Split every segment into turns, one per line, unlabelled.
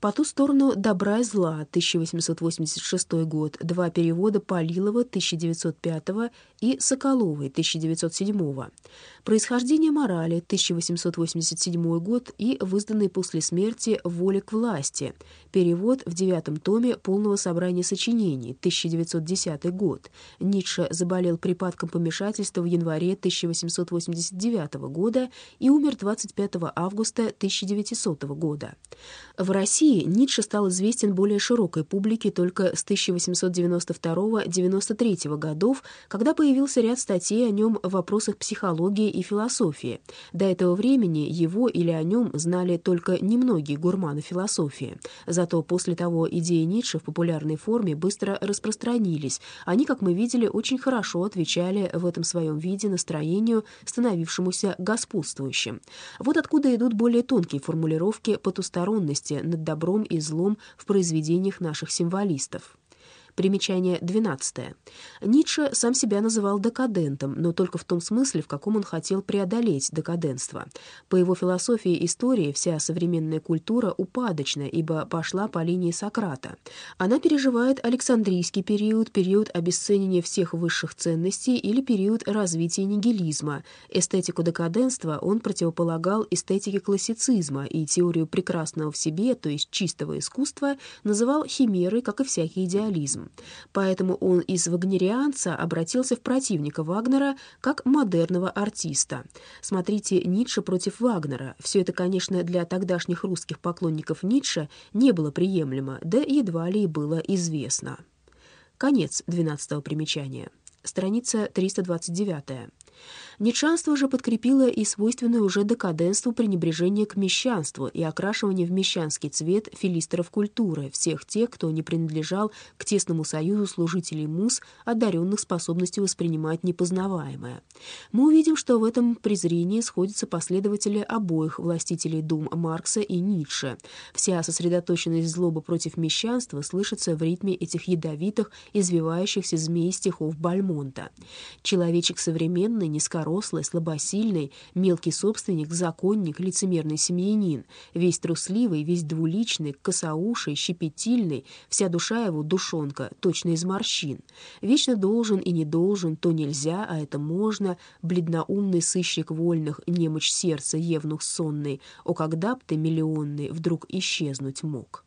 По ту сторону добра и зла, 1886 год, два перевода Полилова, 1905 и Соколовой, 1907 Происхождение морали, 1887 год и возданный после смерти «Воля к власти», перевод в девятом томе полного собрания сочинений, 1910 год. Ницше заболел припадком помешательства в январе 1889 года и умер 25 августа 1900 года. В России России Ницше стал известен более широкой публике только с 1892-93 годов, когда появился ряд статей о нем в вопросах психологии и философии. До этого времени его или о нем знали только немногие гурманы философии. Зато после того идеи Ницше в популярной форме быстро распространились. Они, как мы видели, очень хорошо отвечали в этом своем виде настроению, становившемуся господствующим. Вот откуда идут более тонкие формулировки потусторонности над добром и злом в произведениях наших символистов. Примечание 12. Ницше сам себя называл декадентом, но только в том смысле, в каком он хотел преодолеть декаденство. По его философии истории вся современная культура упадочна, ибо пошла по линии Сократа. Она переживает Александрийский период, период обесценивания всех высших ценностей или период развития нигилизма. Эстетику декаденства он противополагал эстетике классицизма и теорию прекрасного в себе, то есть чистого искусства, называл химерой, как и всякий идеализм. Поэтому он из вагнерианца обратился в противника Вагнера как модерного артиста. Смотрите «Ницше против Вагнера». Все это, конечно, для тогдашних русских поклонников Ницше не было приемлемо, да едва ли и было известно. Конец 12 примечания. Страница 329. Нитшанство же подкрепило и свойственное уже декаденству пренебрежение к мещанству и окрашивание в мещанский цвет филистеров культуры, всех тех, кто не принадлежал к тесному союзу служителей мус, одаренных способностью воспринимать непознаваемое. Мы увидим, что в этом презрении сходятся последователи обоих властителей дум Маркса и Ницше. Вся сосредоточенность злобы против мещанства слышится в ритме этих ядовитых, извивающихся змей стихов Бальмонта. Человечек современный, низкорослый, слабосильный, мелкий собственник, законник, лицемерный семьянин, весь трусливый, весь двуличный, косоуший, щепетильный, вся душа его — душонка, точно из морщин. Вечно должен и не должен, то нельзя, а это можно, бледноумный сыщик вольных, немочь сердца, евнух сонный, о, когда б ты, миллионный, вдруг исчезнуть мог».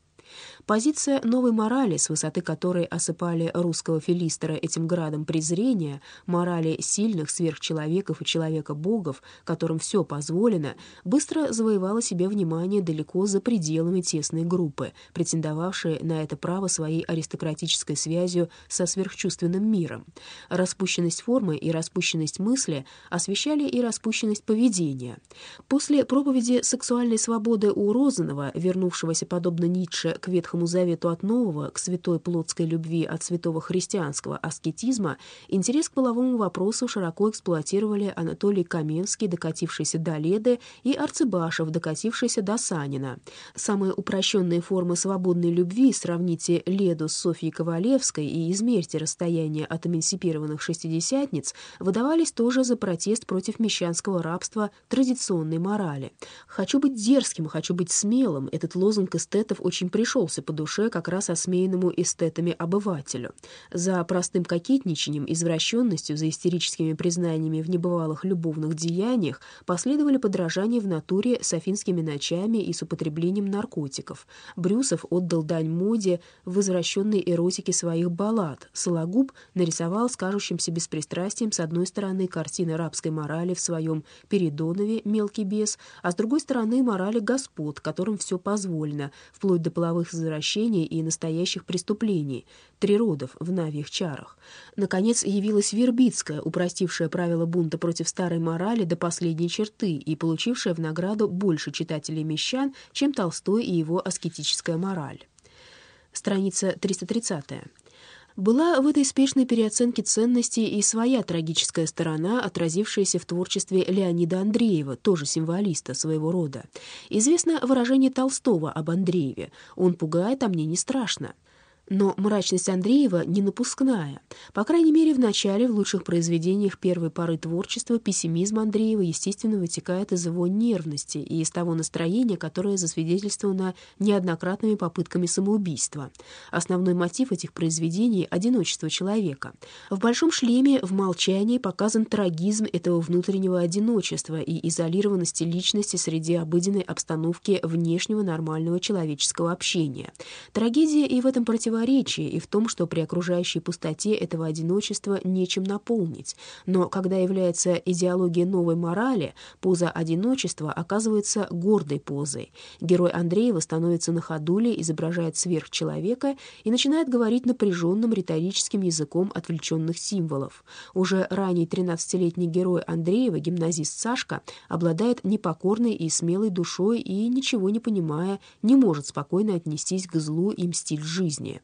Позиция новой морали, с высоты которой осыпали русского филистера этим градом презрения, морали сильных сверхчеловеков и человека-богов, которым все позволено, быстро завоевала себе внимание далеко за пределами тесной группы, претендовавшей на это право своей аристократической связью со сверхчувственным миром. Распущенность формы и распущенность мысли освещали и распущенность поведения. После проповеди сексуальной свободы у Розанова, вернувшегося, подобно Ницше, к Ветхому Завету от нового, к святой плотской любви от святого христианского аскетизма, интерес к половому вопросу широко эксплуатировали Анатолий Каменский, докатившийся до Леды, и Арцебашев, докатившийся до Санина. Самые упрощенные формы свободной любви, сравните Леду с Софьей Ковалевской и измерьте расстояние от эмансипированных шестидесятниц, выдавались тоже за протест против мещанского рабства традиционной морали. «Хочу быть дерзким, хочу быть смелым» — этот лозунг эстетов очень пришел пришелся по душе как раз осмеянному эстетами обывателю. За простым кокетничанием, извращенностью, за истерическими признаниями в небывалых любовных деяниях последовали подражания в натуре с афинскими ночами и с употреблением наркотиков. Брюсов отдал дань моде в возвращенной эротике своих баллад. Сологуб нарисовал с кажущимся беспристрастием с одной стороны картины рабской морали в своем Передонове «Мелкий бес», а с другой стороны морали господ, которым все позволено, вплоть до половых извращений и настоящих преступлений, три родов в навьих чарах. Наконец явилась Вербицкая, упростившая правила бунта против старой морали до последней черты и получившая в награду больше читателей мещан, чем Толстой и его аскетическая мораль. Страница 330. Была в этой спешной переоценке ценностей и своя трагическая сторона, отразившаяся в творчестве Леонида Андреева, тоже символиста своего рода. Известно выражение Толстого об Андрееве «Он пугает, а мне не страшно». Но мрачность Андреева не напускная. По крайней мере, в начале, в лучших произведениях первой поры творчества, пессимизм Андреева, естественно, вытекает из его нервности и из того настроения, которое засвидетельствовано неоднократными попытками самоубийства. Основной мотив этих произведений — одиночество человека. В «Большом шлеме» в «Молчании» показан трагизм этого внутреннего одиночества и изолированности личности среди обыденной обстановки внешнего нормального человеческого общения. Трагедия и в этом противоречии противоречие и в том, что при окружающей пустоте этого одиночества нечем наполнить. Но когда является идеология новой морали, поза одиночества оказывается гордой позой. Герой Андреева становится на ходуле, изображает сверхчеловека и начинает говорить напряженным риторическим языком отвлеченных символов. Уже ранний 13-летний герой Андреева, гимназист Сашка, обладает непокорной и смелой душой и, ничего не понимая, не может спокойно отнестись к злу и мстить жизни.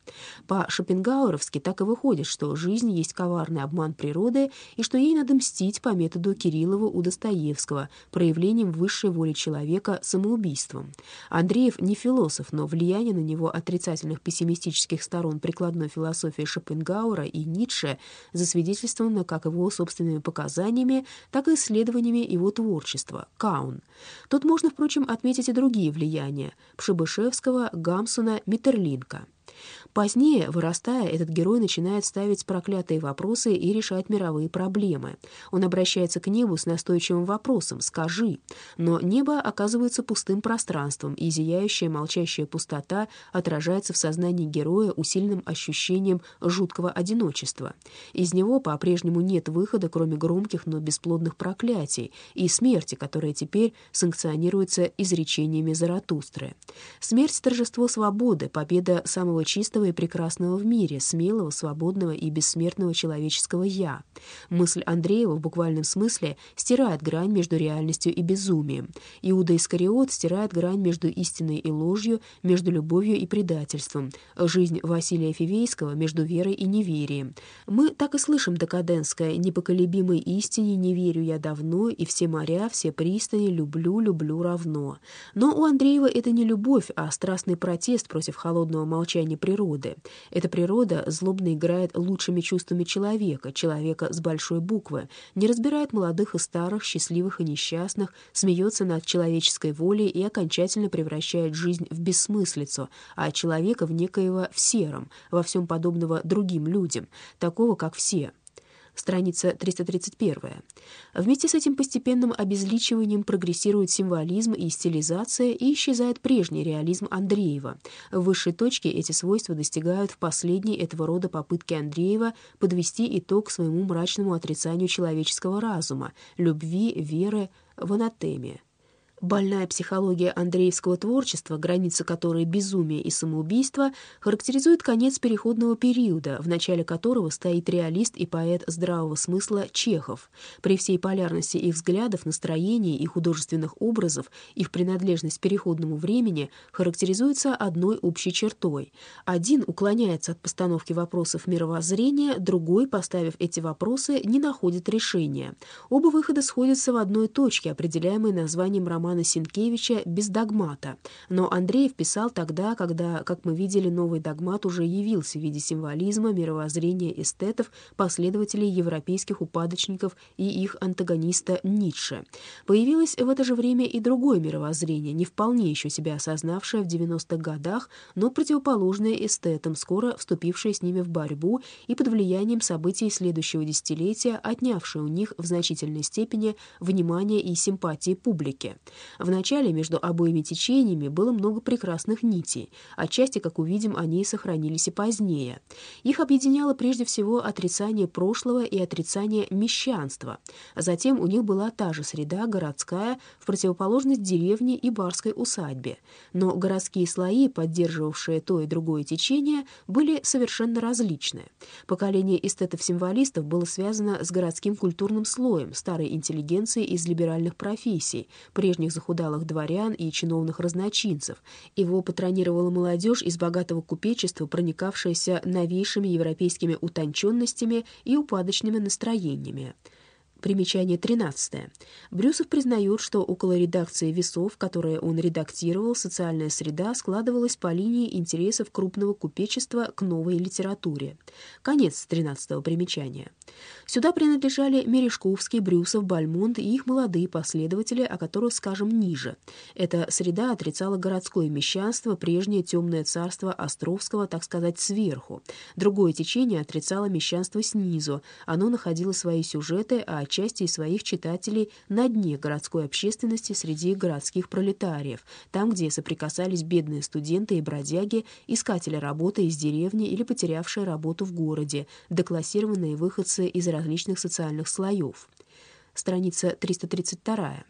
По-шопенгауэровски так и выходит, что жизнь есть коварный обман природы и что ей надо мстить по методу Кириллова у Достоевского, проявлением высшей воли человека самоубийством. Андреев не философ, но влияние на него отрицательных пессимистических сторон прикладной философии Шопенгауэра и Ницше засвидетельствовано как его собственными показаниями, так и исследованиями его творчества. Каун. Тут можно, впрочем, отметить и другие влияния – Пшебышевского, Гамсуна, Миттерлинка. Позднее, вырастая, этот герой начинает ставить проклятые вопросы и решать мировые проблемы. Он обращается к небу с настойчивым вопросом «Скажи». Но небо оказывается пустым пространством, и зияющая молчащая пустота отражается в сознании героя усиленным ощущением жуткого одиночества. Из него по-прежнему нет выхода, кроме громких, но бесплодных проклятий и смерти, которая теперь санкционируется изречениями Заратустры. Смерть — торжество свободы, победа самого чистого и прекрасного в мире, смелого, свободного и бессмертного человеческого «я». Мысль Андреева в буквальном смысле стирает грань между реальностью и безумием. Иуда Искариот стирает грань между истиной и ложью, между любовью и предательством. Жизнь Василия Фивейского между верой и неверием. Мы так и слышим декаденское «непоколебимой истине не верю я давно, и все моря, все пристани люблю, люблю равно». Но у Андреева это не любовь, а страстный протест против холодного молчания природы. Эта природа злобно играет лучшими чувствами человека, человека с большой буквы, не разбирает молодых и старых, счастливых и несчастных, смеется над человеческой волей и окончательно превращает жизнь в бессмыслицу, а человека в некоего в сером, во всем подобного другим людям, такого, как все страница 331. Вместе с этим постепенным обезличиванием прогрессирует символизм и стилизация, и исчезает прежний реализм Андреева. В высшей точке эти свойства достигают в последней этого рода попытки Андреева подвести итог своему мрачному отрицанию человеческого разума, любви, веры в анатемии. Больная психология андреевского творчества, граница которой безумие и самоубийство, характеризует конец переходного периода, в начале которого стоит реалист и поэт здравого смысла Чехов. При всей полярности их взглядов, настроений и художественных образов, их принадлежность к переходному времени характеризуется одной общей чертой. Один уклоняется от постановки вопросов мировоззрения, другой, поставив эти вопросы, не находит решения. Оба выхода сходятся в одной точке, определяемой названием романа романа Сенкевича «Без догмата». Но Андреев писал тогда, когда, как мы видели, новый догмат уже явился в виде символизма, мировоззрения эстетов, последователей европейских упадочников и их антагониста Ницше. Появилось в это же время и другое мировоззрение, не вполне еще себя осознавшее в 90-х годах, но противоположное эстетам, скоро вступившее с ними в борьбу и под влиянием событий следующего десятилетия, отнявшее у них в значительной степени внимание и симпатии публики. Вначале между обоими течениями было много прекрасных нитей, отчасти, как увидим, они сохранились и позднее. Их объединяло прежде всего отрицание прошлого и отрицание мещанства. Затем у них была та же среда, городская, в противоположность деревне и барской усадьбе. Но городские слои, поддерживавшие то и другое течение, были совершенно различны. Поколение эстетов-символистов было связано с городским культурным слоем, старой интеллигенцией из либеральных профессий, прежних прежних захудалых дворян и чиновных разночинцев. Его патронировала молодежь из богатого купечества, проникавшаяся новейшими европейскими утонченностями и упадочными настроениями. Примечание 13. Брюсов признает, что около редакции «Весов», которые он редактировал, социальная среда складывалась по линии интересов крупного купечества к новой литературе. Конец 13 примечания. Сюда принадлежали Мережковский, Брюсов, Бальмонт и их молодые последователи, о которых скажем ниже. Эта среда отрицала городское мещанство, прежнее темное царство Островского, так сказать, сверху. Другое течение отрицало мещанство снизу. Оно находило свои сюжеты, а отчасти и своих читателей на дне городской общественности среди городских пролетариев, там, где соприкасались бедные студенты и бродяги, искатели работы из деревни или потерявшие работу в городе, деклассированные выходцы из различных социальных слоев. Страница 332.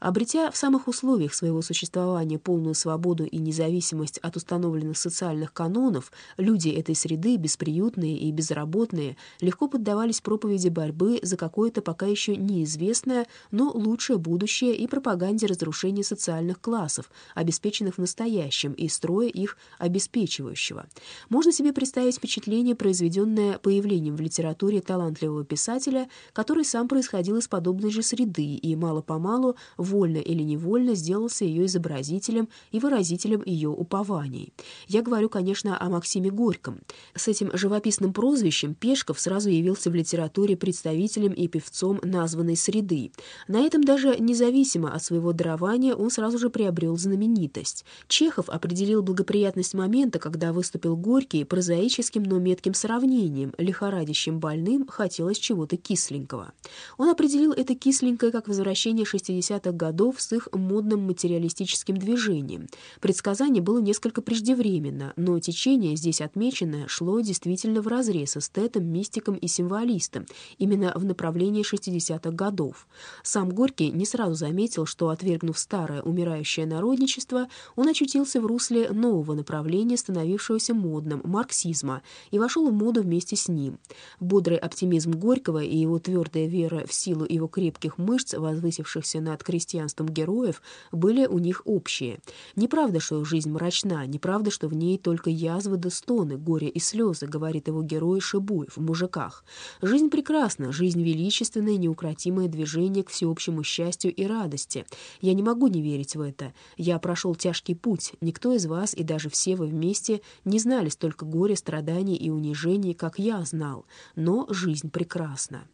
Обретя в самых условиях своего существования полную свободу и независимость от установленных социальных канонов, люди этой среды, бесприютные и безработные, легко поддавались проповеди борьбы за какое-то пока еще неизвестное, но лучшее будущее и пропаганде разрушения социальных классов, обеспеченных в настоящем, и строя их обеспечивающего. Можно себе представить впечатление, произведенное появлением в литературе талантливого писателя, который сам происходил из подобной же среды и мало-помалу в вольно или невольно сделался ее изобразителем и выразителем ее упований. Я говорю, конечно, о Максиме Горьком. С этим живописным прозвищем Пешков сразу явился в литературе представителем и певцом названной среды. На этом даже независимо от своего дарования он сразу же приобрел знаменитость. Чехов определил благоприятность момента, когда выступил Горький прозаическим, но метким сравнением, лихорадящим больным хотелось чего-то кисленького. Он определил это кисленькое как возвращение 60-х годов с их модным материалистическим движением. Предсказание было несколько преждевременно, но течение, здесь отмеченное, шло действительно вразрез эстетом, мистиком и символистом, именно в направлении 60-х годов. Сам Горький не сразу заметил, что, отвергнув старое умирающее народничество, он очутился в русле нового направления, становившегося модным, марксизма, и вошел в моду вместе с ним. Бодрый оптимизм Горького и его твердая вера в силу его крепких мышц, возвысившихся над крестьянством, христианством героев были у них общие. Неправда, что жизнь мрачна, неправда, что в ней только язвы да стоны, горе и слезы, говорит его герой Шибуев в «Мужиках». Жизнь прекрасна, жизнь величественное, неукротимое движение к всеобщему счастью и радости. Я не могу не верить в это. Я прошел тяжкий путь. Никто из вас, и даже все вы вместе, не знали столько горя, страданий и унижений, как я знал. Но жизнь прекрасна.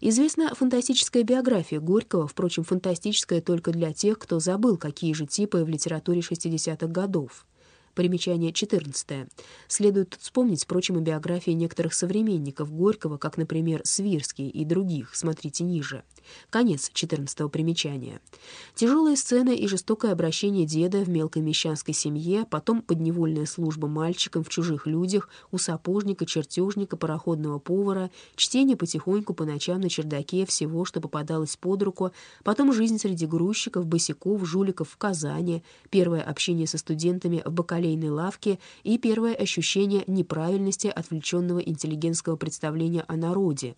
Известна фантастическая биография Горького, впрочем, фантастическая только для тех, кто забыл, какие же типы в литературе 60-х годов. Примечание 14. Следует вспомнить, впрочем, и биографии некоторых современников Горького, как, например, Свирский и других, смотрите ниже. Конец 14 примечания. Тяжелые сцены и жестокое обращение деда в мелкой мещанской семье, потом подневольная служба мальчикам в чужих людях, у сапожника, чертежника, пароходного повара, чтение потихоньку по ночам на чердаке всего, что попадалось под руку, потом жизнь среди грузчиков, босиков, жуликов в Казани, первое общение со студентами в бакалейном бакалейной лавке и первое ощущение неправильности отвлеченного интеллигентского представления о народе.